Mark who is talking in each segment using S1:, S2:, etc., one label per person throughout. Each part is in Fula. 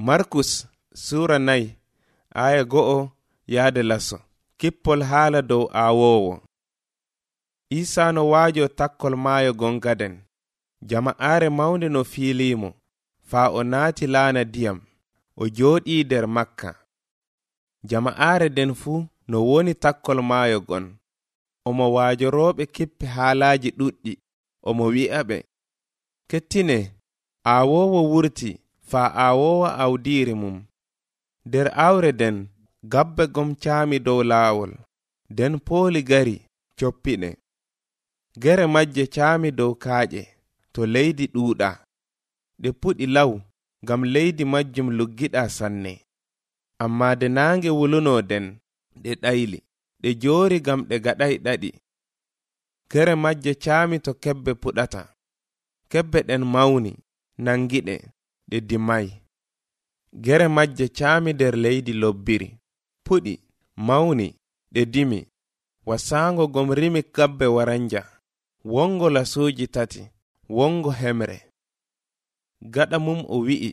S1: markus sura nayi aya go'o yahde laso kippol haala dow aawowo isano waajo takkol maayo gongaden. Jama'aare mawnde no fiilimo faa o naati laana diyam. O jooɗii nder makka. Jama'aare den fuu no woni takkol maayo gon. Omo waajorooɓe kippe haalaaji ɗuɗɗi. Omo wi'a ɓe. Kettine aawowo wurti. faa aawowa awdiiri mum. Nder aawre nden gabbe gom caami dow laawol. Nden pooli gari coppiɗe gere majje caami dow kaaƴe to leydi ɗuuɗa. Ɗe puɗi law ngam leydi majjum luggiɗa sanne. Amma de naange wuluno den ɗe ɗayli. Ɗe joori ngam ɗe gaɗay ɗaɗi. Gere majje caami to kebbe puɗata. Kebbe ɗen mawni nangiɗe. ɗe dimay gere majje caami nder leydi lobbiri puɗi mawni ɗe dimi. Wasaango gom rimi kabbe waranja wongo lasuuji tati wongo hemre. Gaɗa mum o wi'i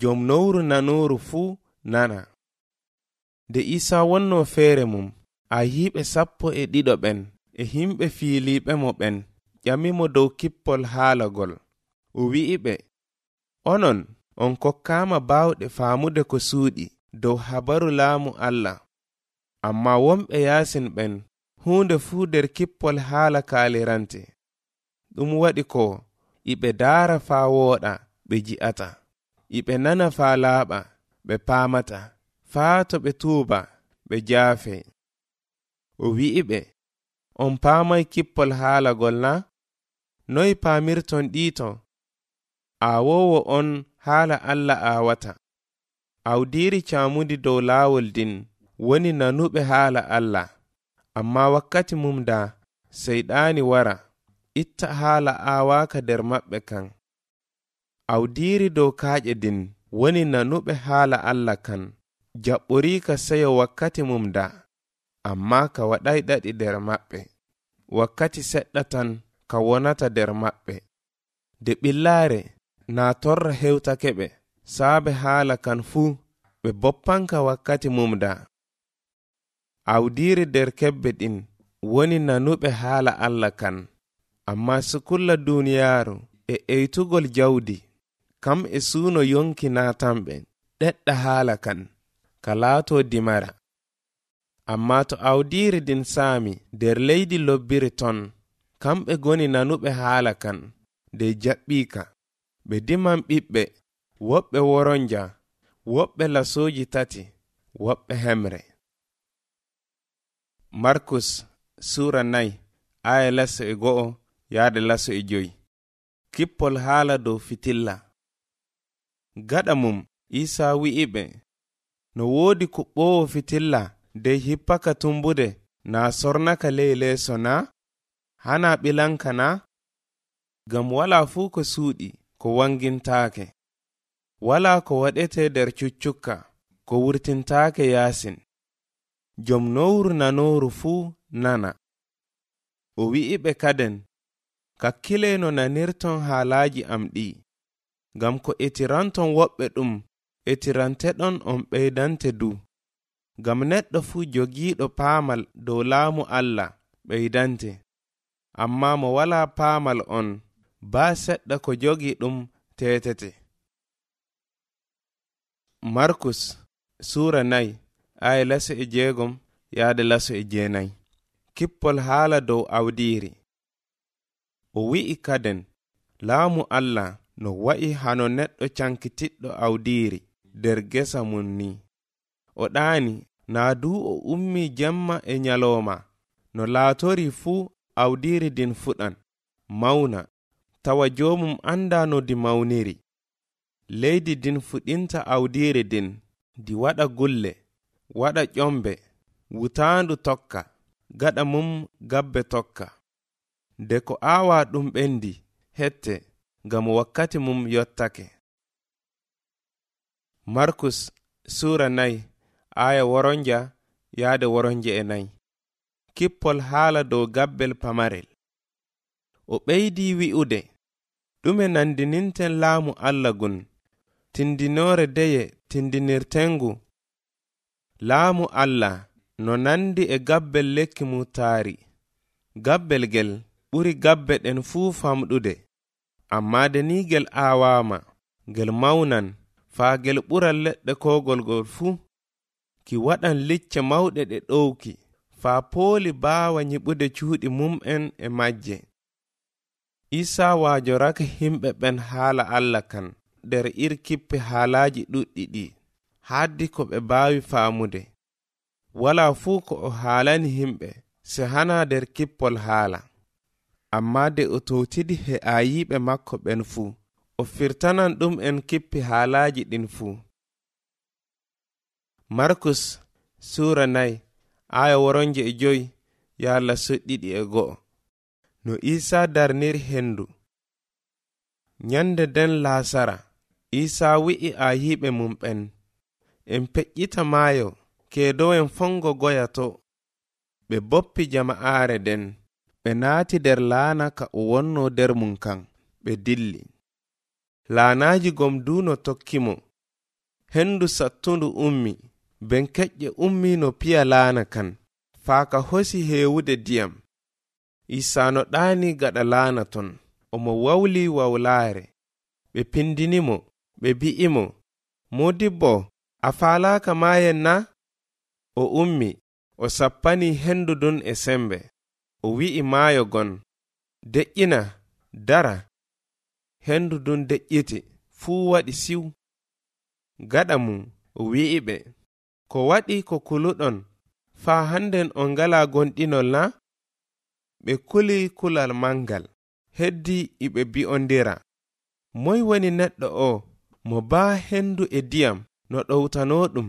S1: jom nowru nanooru fuu nana. Nde isaa wonno feere mum a yiɓe sappo e ɗiɗo ɓen e himɓe fiiliiɓe mo ɓen ƴamimo dow kippol haalagol o wi'i ɓe onon on kokkama bawɗe faamude ko suuɗi dow habaru laamu allah. Amma wonɓe yasin ɓen hunde fuu nder kippol haala kaalirante ɗum waɗi ko iɓe daara faa wooɗa ɓe ji'ata. Iɓe nana faa laaɓa ɓe paamata. Faa to ɓe tuuba ɓe jaafe. O wi'i ɓe on paamay kippol haalagol na? Noy paamirton ɗiito? aawowo on haala allah aawata. Awdiiri caamudi dow laawol din woni nanuɓe haala allah. Amma wakkati mum da seyɗaani wara itta haala aawaaka nder maɓɓe kan. Awdiiri dow kaaƴe din woni nanuɓe haala allah kan. Jaɓɓoriika seyo wakkati mum da amma ka waɗay ɗaɗi nder maɓɓe. Wakkati seɗɗa tan ka wonata nder maɓɓe. De ɓillaare naa torra hewtake ɓe saabe haala kan fuu ɓe boppanka wakkati mumda. Awdiiri nder keɓbe ɗin woni nanuɓe haala allah kan. Amma sukulla duuniyaaru e eytugol jawdi kam e suuno yonki naatanɓe ɗeɗɗa haala kan ka laato dimara. Amma to awdiiri ndin saami nder leydi lobbiri ton kamɓe goni nanuɓe haala kan nde jaɓɓiika. ɓe diman ɓiɓɓe woɓɓe woronja woɓɓe lasuuji tati woɓɓe hemre. Markus sura nayi aya laso e go'o yahde laso e joyi. Kippol haala dow fitilla. Gaɗa mum isa wi'i ɓe no woodi kuɓɓowo fitilla dey hippaka tumbude naa sornaka ley leeso na hana ɓilanka na gam wala fuu ko suuɗi. ko wangintaake. Wala ko waɗete nder cuccukka ko wurtintaake yaasin. Jom nowru nanooru fuu nana. O wi'i ɓe kaden kakkile no nanirton haalaaji am ɗi ngam ko etiranton woɓɓe ɗum etiranteɗon on ɓeydante du. Ngam neɗɗo fuu jogiiɗo paamal dow laamu allah ɓeydante. Amma mo wala paamal on baa seɗɗa ko jogi ɗum tetete. Markus suura nayi aya laso e jeegom yahde laso e jeenayi. Kippol haala dow awdiiri. O wi'i kaden laamu allah no wa'i hano neɗɗo cankitiɗɗo awdiiri nder gesa mum ni. O ɗaani naa du o ummi jemma e nyalooma. No laatori fuu awdiiri din fuɗan. Mawna tawa joomum annda no di mawniri. Leydi din fuɗinta awdiire din di waɗa gulle waɗa ƴombe wutaandu tokka gaɗa mum gabbe tokka. Nde ko aawa ɗum ɓendi hette ngam wakkati mum yottake. Markus sura nayi aya woronja yaade woronje e nayi kippol haala dow gabbel pamarel. O ɓeydi wi'ude ɗume nandininten laamu allah gun tindinoore deye tindinirtengu. Laamu allah no nandi e gabbel lekki mutaari gabbel gel ɓuri gabbe ɗen fuu famɗude. Amma de ni gel aawaama ngel mawnan faa gel ɓuran leɗɗe koogolgol fuu ki waɗan licce mawɗe ɗe ɗowki faa pooli baawa nyiɓude cuuɗi mum'en e majje. isa waajoraka himɓe ɓen haala allah kan nder irkippe haalaaji ɗuɗɗi ɗi haaddi ko ɓe mbaawi faamude. Wala fuu ko o haalani himɓe se hana nder kippol haala. Amma de o towtidi he aayiɓe makko ɓen fuu o firtanan ɗum en kippi haalaaji ɗin fuu. Markus sura nayi aya woronje e joyi yo allah soɗɗiɗi e go'o. no isa darniri hendu nyande den lasara isa wi'i ayiɓe mum'en en peƴƴita maayo keedow en fongo goyato ɓe boppi jama'aare den ɓe naati nder laana ka o wonno nder mum kan ɓe dilli. Laanaaji gom duuno tokki mo. Hendu sattundu ummi ben keƴƴe ummi no piya laana kan faa ka hosi heewude ndiyam isa no ɗaani gaɗa laana ton omo wawli wawlaare. Ɓe pindinimo ɓe bi'imo modibbo a faalaaka maayen na? O ummi o sappani hendudun e sembe. O wi'i maayo gon. Deƴƴina dara. Hendudun deƴƴiti fuu waɗi siw. Gaɗa mum o wi'i ɓe. Ko waɗi ko kuluɗon. Faa hannden on ngala gonɗinol na? ɓe kuli kulal mangal heddi iɓe bi'ondira. Moy woni neɗɗo o mo baa hendu e diyam no ɗowtano ɗum.